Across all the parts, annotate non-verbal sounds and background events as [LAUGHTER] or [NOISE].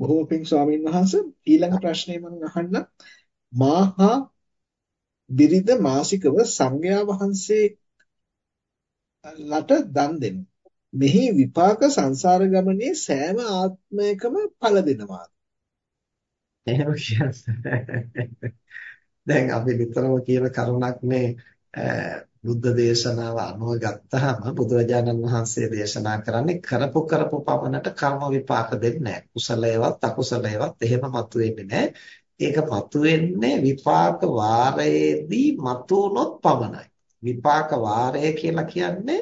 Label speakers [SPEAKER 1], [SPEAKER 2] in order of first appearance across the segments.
[SPEAKER 1] බොහෝ පිං ස්වාමීන් වහන්සේ ඊළඟ ප්‍රශ්නේ මම අහන්න මාහා බිරිඳ මාසිකව සංඝයා වහන්සේ ලට දන් දෙනු. මෙහි විපාක සංසාර ගමනේ සෑම ආත්මයකම ඵල දෙනවා.
[SPEAKER 2] එහෙම කියන්නේ. දැන් අපි විතරම කියන කරුණක් මේ බුද්ධ දේශනාව අනුව ගත්තාම බුදුරජාණන් වහන්සේ දේශනා කරන්නේ කරපු කරපු පමණට කර්ම විපාක දෙන්නේ නැහැ. කුසලයේවත් අකුසලයේවත් එහෙම මතුවෙන්නේ නැහැ. ඒක මතුවෙන්නේ විපාක වාරයේදී මතුනොත් පමණයි. විපාක වාරය කියලා කියන්නේ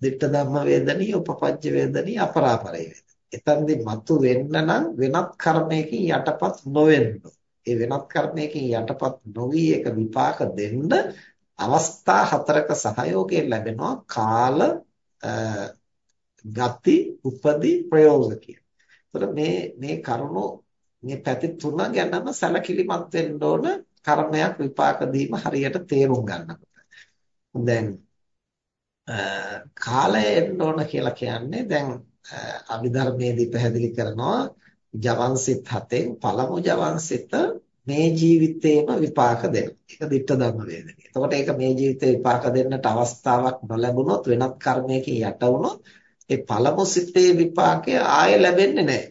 [SPEAKER 2] ditta ධම්ම වේදනී, උපපජ්ජ වේදනී, අපරාපරේ වේදනී. එතනදී මතු වෙන්න නම් වෙනත් කර්මයකින් යටපත් නොවෙන්න. ඒ වෙනත් කර්මයකින් යටපත් නොවි එක විපාක දෙන්න අවස්ථා හතරක සහයෝගයෙන් ලැබෙනවා කාල ගති උපදි ප්‍රයෝග කියන. මේ මේ කරුණු මේ පැති තුන ගැනම සැලකිලිමත් වෙන්න ඕන කර්මයක් විපාක දීම හරියට තේරුම් ගන්නකොට. දැන් කාලය එන්න ඕන කියලා කියන්නේ දැන් අභිධර්මයේදී පැහැදිලි කරනවා ජවන්සිත හතෙන් පළමු ජවන්සිත මේ ජීවිතේම විපාක දෙනවා. ඒක ditta ධම්ම වේදනය. එතකොට ඒක මේ ජීවිතේ විපාක දෙන්නට අවස්ථාවක් නොලැබුණොත් වෙනත් කර්මයකින් යට වුණොත් ඒ පළමු සිතේ විපාකය ආයෙ ලැබෙන්නේ නැහැ.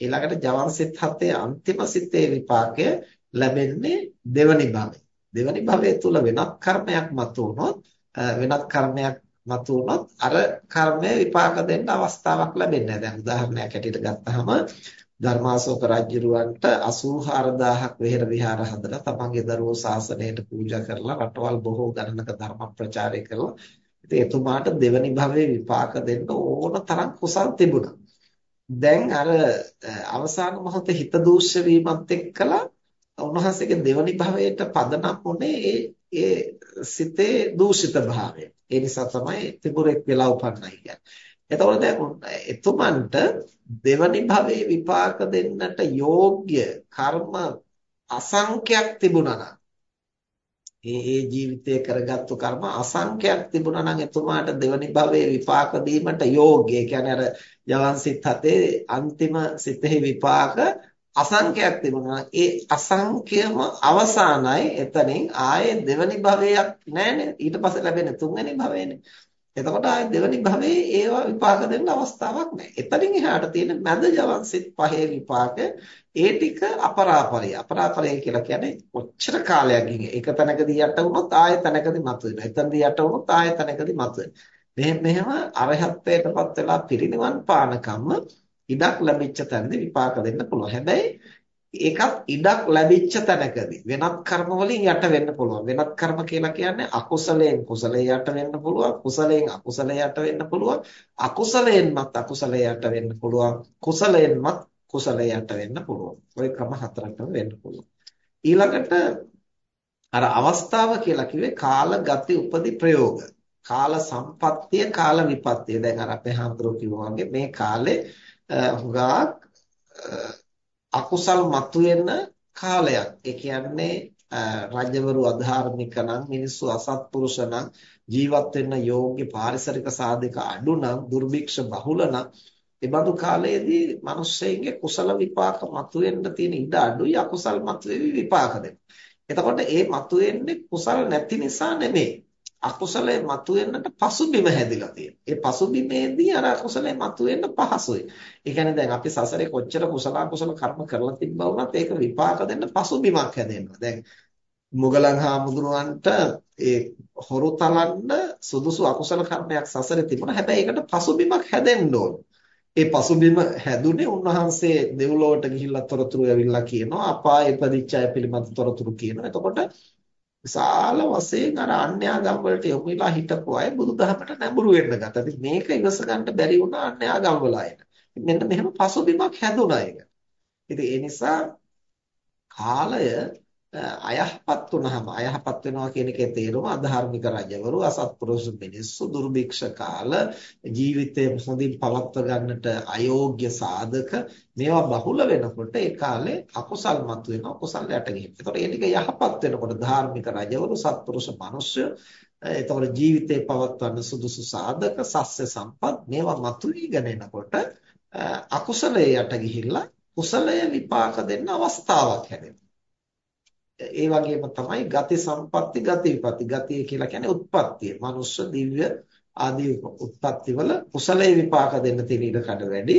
[SPEAKER 2] ඊළඟට ජවන් සිත් හතේ අන්තිම සිතේ විපාකය ලැබෙන්නේ දෙවනි භවයේ. දෙවනි භවයේ තුල වෙනත් කර්මයක් මතු වුණොත් වෙනත් කර්මයක් මතු වුණොත් අර කර්මය විපාක දෙන්න අවස්ථාවක් ලැබෙන්නේ නැහැ. දැන් උදාහරණයක් ඇටියට ගත්තාම ධර්මාශෝක රජුරවන්ට 84000ක් වෙහෙර විහාර හදලා තමන්ගේ දරුවෝ ශාසනයට පූජා කරලා රටවල් බොහෝ ගණනක ධර්ම ප්‍රචාරය කළා. ඉතින් එතුමාට දෙවනි භවයේ විපාක දෙන්න ඕන තරම් කුසල් තිබුණා. දැන් අර අවසාන මොහොතේ හිත දූෂ්‍ය වීමත් එක්කලා උන්වහන්සේගේ දෙවනි භවයට පදනම් වුණේ ඒ ඒ සිතේ දූෂිත භාවය. ඒ නිසා තමයි තිබුරෙක් වෙලා උපන්නයි කියන්නේ. එතකොට දැන් එතුමන්ට දෙවනි භවයේ විපාක දෙන්නට යෝග්‍ය කර්ම අසංඛ්‍යක් තිබුණා නම් ඒ ඒ ජීවිතයේ කරගත්තු කර්ම අසංඛ්‍යක් තිබුණා නම් එතුමාට දෙවනි භවයේ විපාක දීමට යෝග්‍ය. ඒ කියන්නේ අර යවන් සිත් හතේ අන්තිම සිතෙහි විපාක අසංඛ්‍යක් තිබුණා. ඒ අසංඛ්‍යම අවසానයි එතනින් ආයේ දෙවනි භවයක් නැහැනේ. ඊට පස්සේ ලැබෙන තුන්වෙනි භවයනේ. එතකොට ආයේ දෙවනි භවයේ ඒවා විපාක දෙන්න අවස්ථාවක් නැහැ. එතනින් එහාට තියෙන මැද ජවන් සිත් පහේ විපාක ඒ ටික අපරාපරය. අපරාපරය කියලා කියන්නේ කොච්චර කාලයක් ගිහින් එක තැනකදී යට වුණොත් ආයෙ තැනකදී මතුවෙනවා. එතනදී යට වුණොත් ආයෙ තැනකදී මතුවෙනවා. මෙහෙම මෙහෙම අරහත්ත්වයටපත් වෙලා පිරිනිවන් පානකම්ම ඉඩක් ලැබිච්ච තැනදී විපාක දෙන්න පුළුවන්. හැබැයි ඒකත් ඉඩක් ලැබිච්ච තැනකදී වෙනත් කර්ම වලින් යට වෙන්න පුළුවන්. වෙනත් කර්ම කියලා කියන්නේ අකුසලයෙන් කුසලයේ යට වෙන්න පුළුවන්. කුසලයෙන් අකුසලයේ යට වෙන්න පුළුවන්. අකුසලයෙන්මත් අකුසලයේ යට වෙන්න පුළුවන්. කුසලයෙන්මත් කුසලයේ යට වෙන්න පුළුවන්. ওই ක්‍රම හතරක්ම වෙන්න පුළුවන්. ඊළඟට අර අවස්ථාව කියලා කිව්වේ කාල ගති උපදි ප්‍රයෝග. කාල සම්පත්තිය කාල විපත්තිය. දැන් අර අපේ හාමුදුරුවෝ කිව්වා වගේ මේ කාලේ හුඟක් අකුසල් මතුවෙන කාලයක්. ඒ කියන්නේ රජවරු අධාර්මික නම් මිනිස්සු අසත්පුරුෂ නම් ජීවත් වෙන්න යෝග්‍ය පාරිසරික සාධක අඩු නම් දුර්භික්ෂ බහුල නම් ඒ බඳු කාලයේදී මිනිස්සෙගේ කුසල විපාක මතුවෙන්න තියෙන ඉඩ අඩුයි අකුසල් මතුවේවි විපාක දෙන්න. එතකොට ඒ මතුවෙන්නේ කුසල් නැති නිසා නෙමෙයි. අකුසලයේ මතුවෙන්නට පසුබිම හැදිලා තියෙනවා. ඒ පසුබිමේදී අර අකුසලයේ මතුවෙන්න පහසුයි. ඒ කියන්නේ දැන් අපි සසරේ කොච්චර කුසල අකුසල කර්ම කරලා තිබ්බා වුණත් ඒක විපාක දෙන්න පසුබිමක් හැදෙනවා. දැන් මුගලන් හාමුදුරුවන්ට ඒ හොරු තලන්න සුදුසු අකුසල කර්මයක් සසරේ තිබුණා. හැබැයි ඒකට පසුබිමක් හැදෙන්න ඕන. ඒ පසුබිම හැදුනේ උන්වහන්සේ දෙව්ලොවට ගිහිල්ලා තොරතුරු ඇවිල්ලා කියනවා අපායේ ඉපදිච්ච අය පිළිබඳ තොරතුරු කියනවා. එතකොට විශාල වශයෙන් අර අන්‍යාගම් වලට යොමු වෙලා හිටපු අය බුදුදහමට නැඹුරු වෙන්න ගත්තා. ඉතින් මේක ඉවස ගන්න බැරි වුණා අන්‍යාගම් වල අයට. මෙන්න මෙහෙම පසුබිමක් හැදුණා ඒක. ඉතින් ඒ නිසා කාලය අයහපත් වුනහම අයහපත් වෙනවා කියන එකේ තේරුම අධාර්මික රජවරු අසත්පුරුෂ මිනිස්සු දුර්භික්ෂ කාල ජීවිතය හොඳින් පවත්ව ගන්නට අයෝග්‍ය සාධක මේවා බහුල වෙනකොට ඒ කාලේ අකුසල් මතුවෙනවා කුසල් යට ගිහින්. ඒතකොට ඒ ටික යහපත් වෙනකොට ධාර්මික රජවරු සත්පුරුෂ මිනිස්සු ඒතකොට ජීවිතේ පවත්වන්න සුදුසු සාධක සස්්‍ය සම්පත් මේවා මතුවීගෙන එනකොට අකුසලයේ යට ගිහිල්ලා කුසලය විපාක දෙන්න අවස්ථාවක් හැදෙනවා. ඒ වගේම තමයි ගති සම්පatti ගති විපatti ගතිය කියලා කියන්නේ උත්පත්තිය. මනුෂ්‍ය දිව්‍ය ආදී උත්පත්ති වල කුසලයේ විපාක දෙන්න තියෙන ඉඩ කඩ වැඩි.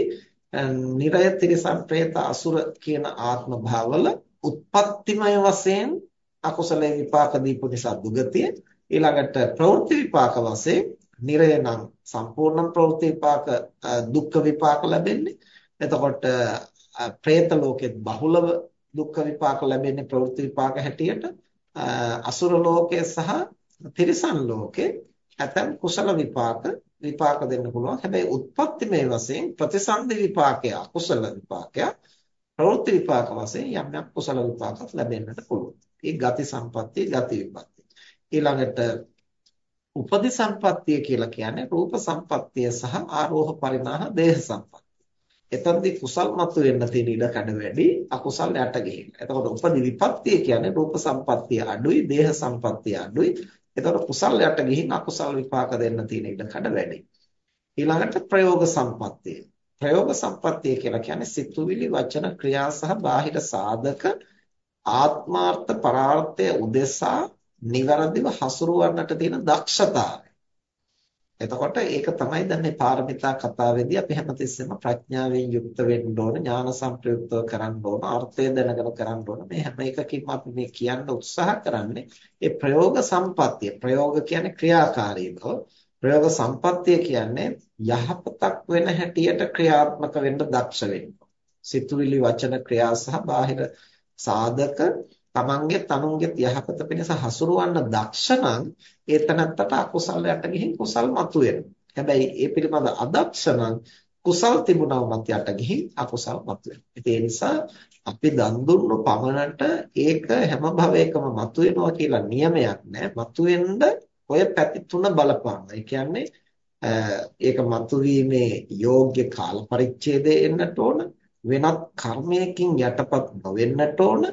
[SPEAKER 2] නිරය තිරසම් പ്രേත අසුර කියන ආත්ම භාවවල උත්පත්තිමය වශයෙන් අකුසලයේ විපාක දීපු නිසා දුගතිය. ඊළඟට ප්‍රවෘත්ති විපාක වශයෙන් නිරය නම් සම්පූර්ණ ප්‍රවෘත්ති විපාක දුක්ඛ විපාක ලැබෙන්නේ. එතකොට പ്രേත ලෝකෙත් බහුලව දුක්ඛ විපාක ලැබෙන්නේ ප්‍රවෘත්ති විපාක හැටියට අසුර ලෝකයේ සහ තිරිසන් ලෝකේ ඇතම් කුසල විපාක විපාක දෙන්න පුළුවන් හැබැයි උත්පත්තිමය වශයෙන් ප්‍රතිසන්දි විපාකය කුසල විපාකය ප්‍රවෘත්ති විපාක වශයෙන් යම් යම් කුසල විපාකත් ලැබෙන්නට පුළුවන්. ඒ ගති සම්පත්තිය ගති විපත්තිය. ඊළඟට උපදි සම්පත්තිය කියලා කියන්නේ රූප සම්පත්තිය සහ ආරෝහ පරිණාහ දේහ සම්පත්තිය. එතනදී කුසල් මතු වෙන්න තියෙන ඉඩ කඩ වැඩි අකුසල් යට ගිහින්. එතකොට උපදි විපත්තිය කියන්නේ රූප සම්පත්තිය අඩුයි දේහ සම්පත්තිය අඩුයි. එතකොට කුසල් යට ගිහින් අකුසල් විපාක දෙන්න තියෙන ඉඩ කඩ වැඩි. ඊළඟට ප්‍රයෝග සම්පත්තිය. ප්‍රයෝග සම්පත්තිය කියලා කියන්නේ සිතුවිලි වචන ක්‍රියා සහ බාහිර සාධක ආත්මාර්ථ පරාර්ථය උදෙසා નિවරදිව හසුරවන්නට තියෙන දක්ෂතාවය. එතකොට ඒක තමයි දැන් මේ පාරමිතා කතාවේදී අපි හැමතිස්සෙම ප්‍රඥාවෙන් යුක්ත වෙන්න ඕන ඥාන සංප්‍රයුක්තව කරන්න ඕන අර්ථය දැනගෙන කරන්න ඕන. මේ හැම එකකින්ම අපි මේ කියන්න උත්සාහ කරන්නේ ඒ ප්‍රයෝග සම්පත්තිය. ප්‍රයෝග කියන්නේ ක්‍රියාකාරී බව ප්‍රයෝග සම්පත්තිය කියන්නේ යහපතක් වෙන හැටියට ක්‍රියාත්මක වෙන්න දක්ෂ වෙන්න. සිතුවිලි වචන ක්‍රියා සහ බාහිර සාධක තමන්ගේ තනුන්ගේ යහපත පිණිස හසුරවන්න දක්ෂ නම් ඒ තනත්තට අකුසලයට ගිහින් කුසල් මතුවෙනවා. හැබැයි ඒ පිළිබඳ අදක්ෂ නම් කුසල් තිබුණා මත යට ගිහින් අකුසල් මතුවෙනවා. ඒ නිසා අපි දන් දුන්නු පමණට ඒක හැම භවයකම මතුවෙනවා කියලා නියමයක් නැහැ. මතුවෙන්න ඔය පැති තුන බලපානවා. ඒ කියන්නේ ඒක මතුවීමේ යෝග්‍ය කාල පරිච්ඡේදය එන්නට ඕන. වෙනත් කර්මයකින් යටපත් නොවෙන්නට ඕන.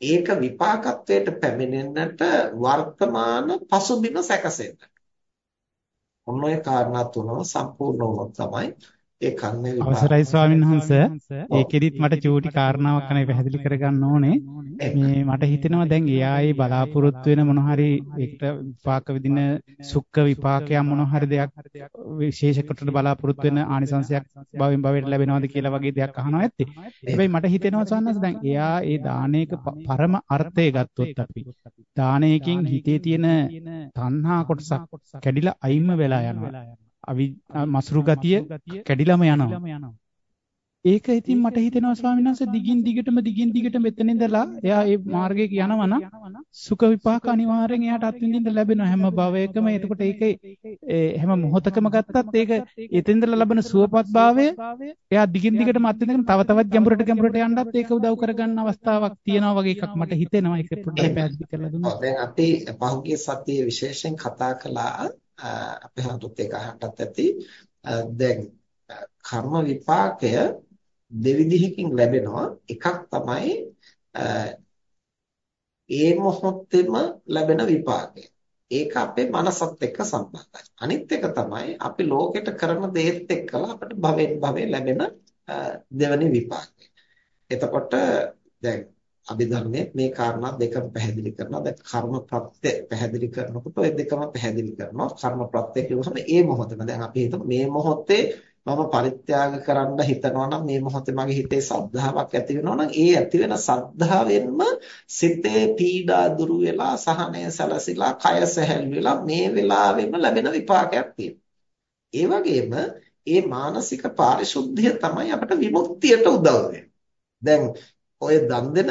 [SPEAKER 2] ඒක විපාකත්වයට පැමිණෙන්නට වර්තමාන පසුබිම සැකසෙන්න. ඔන්න ඔය කාරණා තුනම සම්පූර්ණ වුණොත් තමයි ඒ කර්ම විපාක.
[SPEAKER 3] අවසරයි ස්වාමීන් වහන්ස. ඒකෙදිත් මට චූටි කාරණාවක් කනේ පැහැදිලි කරගන්න ඕනේ. මේ මට හිතෙනවා දැන් එයායි බලාපොරොත්තු වෙන මොන හරි ඒකට විපාක විදින සුක්ඛ විපාකයක් මොන හරි දෙයක් විශේෂ කොට බලාපොරොත්තු වෙන ආනිසංශයක් භවෙන් භවයට ලැබෙනවද කියලා වගේ දෙයක් අහනවා ඇත්තේ. හැබැයි මට හිතෙනවා ස්වාමීන් දැන් එයා ඒ දානයක පරම අර්ථය ගත්තොත් අපි දානයකින් හිතේ තියෙන තණ්හා කොටසක් කැඩිලා අයින්ම වෙලා යනවා අවි මසුරු ගතිය කැඩිලම යනවා. ඒක ඉතින් මට හිතෙනවා ස්වාමීන් වහන්සේ දිගින් දිගටම දිගින් දිගට මෙතන ඉඳලා එයා ඒ මාර්ගයේ යනවා නම් සුඛ විපාක අනිවාර්යෙන් එයාට අත්විඳින්න ලැබෙනවා හැම භවයකම. එතකොට ඒකේ හැම මොහොතකම ගත්තත් ඒක එතෙන්දලා ලබන සුවපත් භාවය එයා දිගින් දිගටම අත්විඳගෙන තව තවත් ගැඹුරට ගැඹුරට යන්නත් ඒක උදව් කරගන්න අවස්ථාවක් තියෙනවා වගේ එකක් මට හිතෙනවා. ඒක පොඩ්ඩක් පැහැදිලි කරලා දුන්නා.
[SPEAKER 2] දැන් අපි පහුගිය සතියේ විශේෂයෙන් කතා කළා අපේ හඳුත් ඒක අහන්නත් ඇති. දැන් කර්ම විපාකය දෙවිධයකින් ලැබෙනවා. එකක් තමයි ඒ මොහොතේම ලැබෙන විපාකය. ඒක අපේ මනසත් එක්ක සම්බන්ධයි. අනිත් එක තමයි අපි ලෝකෙට කරන දේත් එක්කලා අපිට භවෙන් භවේ ලැබෙන දෙවනි විපාකය. එතකොට දැන් අභිධර්මයේ මේ කාරණා දෙකම පැහැදිලි කරනවා. දැන් කර්ම ප්‍රත්‍ය පැහැදිලි කරනකොට ওই දෙකම පැහැදිලි කරනවා. කර්ම ප්‍රත්‍ය කියවහම ඒ මොහොතේම දැන් අපි හිතමු මේ මොහොතේ මම පරිත්‍යාග කරන්න හිතනවා නම් මේ මොහොතේ මගේ හිතේ සද්ධාාවක් ඇති වෙනවා නම් ඒ ඇති වෙන සද්ධාවෙන්ම සිතේ පීඩා දුරු වෙලා සහනය සැලසිලා කය සැහැල් වෙලා මේ වෙලාවෙම ලැබෙන විපාකයක් තියෙනවා. ඒ වගේම ඒ මානසික පාරිශුද්ධිය තමයි අපට විමුක්තියට උදව් දැන් ඔය දන් දෙන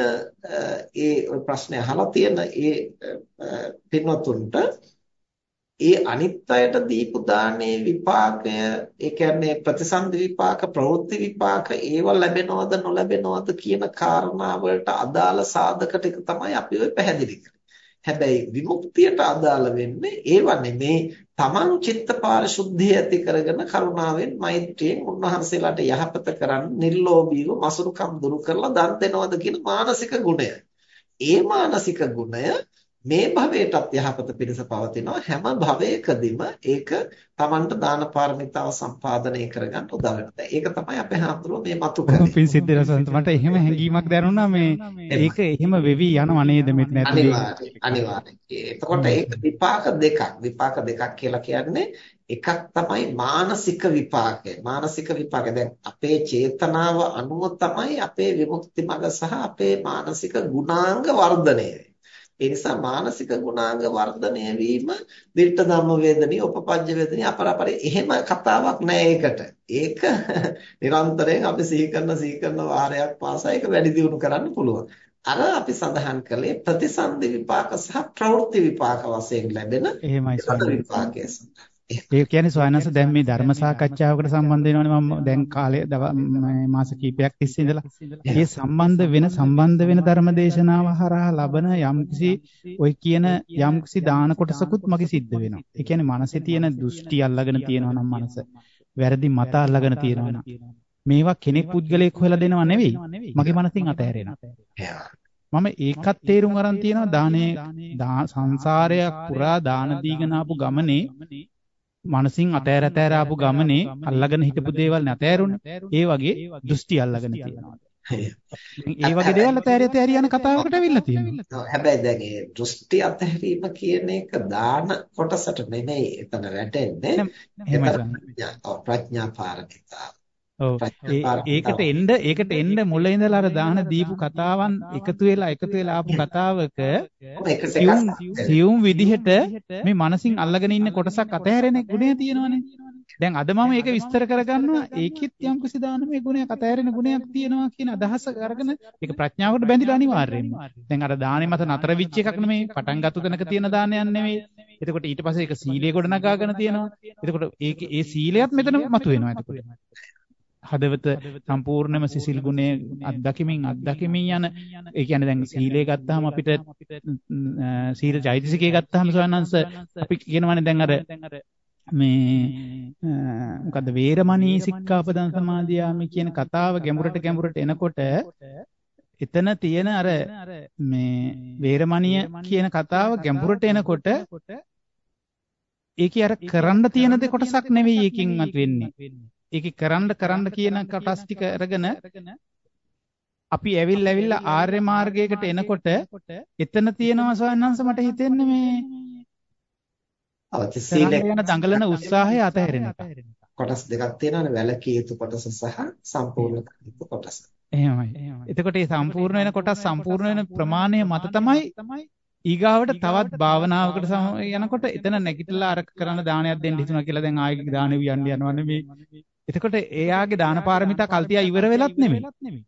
[SPEAKER 2] ඒ ප්‍රශ්නේ අහලා තියෙන ඒ පින්වත්තුන්ට ඒ අනිත් අයට දීපු දානේ විපාකය ඒ කියන්නේ ප්‍රතිසන්දි විපාක ප්‍රවෘත්ති විපාක ඒව ලැබෙනවද නොලැබෙනවද කියන කාරණා වලට අදාළ සාධක ටික තමයි අපි ඔය පැහැදිලි කරන්නේ. හැබැයි විමුක්තියට අදාළ වෙන්නේ ඒව නෙමේ තමන් චිත්ත පාරිශුද්ධිය ඇති කරගෙන කරුණාවෙන් මෛත්‍රියෙන් උන්වහන්සේලාට යහපත කරන්න නිර්ලෝභීව මසුරුකම් දුරු කරලා දන් දෙනවද කියන මානසික ගුණය. ඒ මානසික ගුණය මේ භවයටත් යහපත පිණිස පවතිනවා හැම භවයකදීම ඒක Tamanට දාන පාරමිතාව සම්පාදනය කරගන්න උදව් වෙනවා. ඒක තමයි අපේ හාමුදුරුවෝ මේ මතු කරන්නේ.
[SPEAKER 3] පින් සිද්ධ රසන්ත මට එහෙම හැඟීමක් දැනුණා මේ ඒක එහෙම වෙවි යනව නේද මෙතන ඇතුලේ.
[SPEAKER 2] අනිවාර්යයෙන්. එතකොට ඒක විපාක දෙකක්. විපාක දෙකක් කියලා කියන්නේ එකක් තමයි මානසික විපාකය. මානසික විපාකය දැන් අපේ චේතනාව අනුව තමයි අපේ විමුක්ති මඟ සහ අපේ මානසික ගුණාංග වර්ධනය ඒ නිසා මානසික ගුණාංග වර්ධනය වීම දිට්ඨ ධම්ම වේදනී උපපජ්ජ වේදනී අපරපරේ එහෙම කතාවක් නෑ ඒකට. ඒක [LAUGHS] නිරන්තරයෙන් අපි සිහි කරන සිහි කරන වාරයක් පාසා ඒක වැඩි දියුණු කරන්න පුළුවන්. අර අපි සඳහන් කළේ ප්‍රතිසන්දි විපාක සහ ප්‍රවෘත්ති විපාක වශයෙන් ලැබෙන
[SPEAKER 3] එහෙමයි
[SPEAKER 2] විපාකයේ සඳහන්.
[SPEAKER 3] ඒ කියන්නේ සොයනස දැන් මේ ධර්ම සාකච්ඡාවකට සම්බන්ධ වෙනවනේ මම දැන් කාලේ මාස කිහිපයක් තිස්සේ ඉඳලා. මේ සම්බන්ධ වෙන සම්බන්ධ වෙන ධර්ම දේශනාව හරහා ලබන යම්කිසි ඔය කියන යම්කිසි දාන කොටසකුත් මගේ සිද්ධ වෙනවා. ඒ කියන්නේ මනසේ තියෙන දෘෂ්ටි අල්ලගෙන තියෙනවා නම් මනස. වැරදි මත අල්ලගෙන තියෙනවා නම්. මේවා කෙනෙක් පුද්ගලයෙක් හොයලා දෙනව නෙවෙයි. මගේ මනසින් අතහැරෙනවා. මම ඒකත් තේරුම් අරන් තියෙනවා දානේ සංසාරයක් පුරා දාන දීගෙන ආපු ගමනේ මනසින් අතෑර අතෑර ආපු ගමනේ අල්ලගෙන හිටපු දේවල් නැතෑරුනේ. ඒ වගේ දෘෂ්ටි අල්ලගෙන තියෙනවා. ඒ වගේ දේවල් අතෑරිය තෑරිය යන කතාවකට අවිල්ල තියෙනවා.
[SPEAKER 2] හැබැයි දැන් ඒ දෘෂ්ටි අතහැරීම කියන එක දාන කොටසට නෙමෙයි එතන වැටෙන්නේ. ප්‍රඥා පාරමිතාව.
[SPEAKER 3] ඔව් ඒකට එන්න ඒකට එන්න මුල ඉඳලා අර දාන දීපු කතාවන් එකතු වෙලා එකතු වෙලා ආපු කතාවක සියුම් විදිහට මේ මනසින් අල්ලගෙන ඉන්න කොටසක් අතහැරෙන ගුණය තියෙනවනේ. දැන් අද මම ඒක විස්තර කරගන්නවා ඒකෙත් යම් කිසි දානමය ගුණයක් අතහැරෙන ගුණයක් තියෙනවා කියන අදහස අරගෙන ඒක ප්‍රඥාවකට බැඳිලා අනිවාර්යයෙන්ම. දැන් අර දානේ මත නතර වෙච්ච එකක් නෙමෙයි පටන් ගත්ත තැනක තියෙන දානයක් නෙමෙයි. එතකොට ඊට පස්සේ ඒක සීලයේ ගොඩ නගාගෙන තියෙනවා. එතකොට ඒකේ ඒ සීලයත් මෙතන මතුවෙනවා එතකොට. හදවත සම්පූර්ණයෙන්ම සිසිල් ගුණේ අත්දකිමින් අත්දකිමින් යන ඒ කියන්නේ දැන් සීලය ගත්තාම අපිට සීල චෛතසිකය ගත්තාම සවන්නංශ අපි කියනවානේ දැන් අර මේ මොකද්ද වේරමණී සික්ඛාපදං සමාදියාමි කියන කතාව ගැඹුරට ගැඹුරට එනකොට එතන තියෙන අර මේ වේරමණිය කියන කතාව ගැඹුරට එනකොට ඒකේ අර කරන්න තියෙන දේ කොටසක් නෙවෙයි ඒකින්වත් වෙන්නේ ඒකේ කරන්න කරන්න කියන කොටස් ටික අරගෙන අපි ඇවිල්ලා ඇවිල්ලා ආර්ය මාර්ගයකට එනකොට එතන තියෙනවා සවන්නංශ මට හිතෙන්නේ මේ අවතිසීල යන දඟලන උත්සාහය අතහැරෙන එක.
[SPEAKER 2] කොටස් දෙකක් තියෙනවානේ වැලකී යුතු කොටස සහ සම්පූර්ණ යුතු කොටස.
[SPEAKER 3] එහෙමයි. එතකොට මේ සම්පූර්ණ වෙන කොටස් සම්පූර්ණ වෙන ප්‍රමාණය මත තමයි ඊගාවට තවත් භාවනාවකට යනකොට එතන නැගිටලා අර කරන දානයක් දෙන්න හිතුණා කියලා දැන් ආයෙ දානෙ වියන්න යනවා නෙමෙයි. එතකොට එයාගේ දාන පාරමිතා කල්තියා ඉවර වෙලත් නෙමෙයි.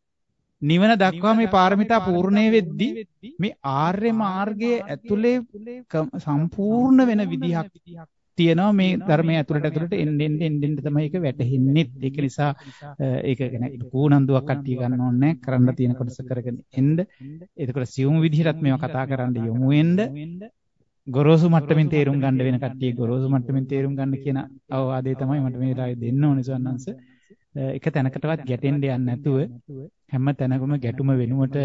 [SPEAKER 3] නිවන දක්වා මේ පාරමිතා පූර්ණේ වෙද්දී මේ ආර්ය මාර්ගයේ ඇතුලේ සම්පූර්ණ වෙන විදිහක් තියෙනවා මේ ධර්මයේ ඇතුළට ඇතුළට එන්න එන්න එන්න තමයි ඒක වැටහෙන්නේ. ඒක නිසා ඒක ගැන කූනන්දුවක් කට්ටිය ගන්න ඕනේ කරන්න තියෙන කොටස කරගෙන එන්න. එතකොට සියුම් විදිහටත් මේවා කතා කරන්න යමු වෙන්න. ගොරෝසු මට්ටමින් තේරුම් ගන්න වෙන කට්ටිය ගොරෝසු මට්ටමින් තේරුම් ගන්න කියන අවවාදය තමයි මට මේ වෙලාවේ දෙන්න ඕනේ සන්නංශ. එක තැනකටවත් ගැටෙන්න යන්නේ නැතුව හැම තැනකම ගැටුම වෙනුවට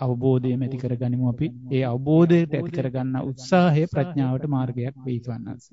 [SPEAKER 3] අවබෝධය ඇති කරගනිමු අපි. ඒ අවබෝධයට ඇති කරගන්න උත්සාහය ප්‍රඥාවට මාර්ගයක් වෙයි සන්නංශ.